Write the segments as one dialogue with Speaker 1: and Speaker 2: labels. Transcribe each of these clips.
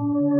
Speaker 1: Thank you.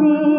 Speaker 2: see.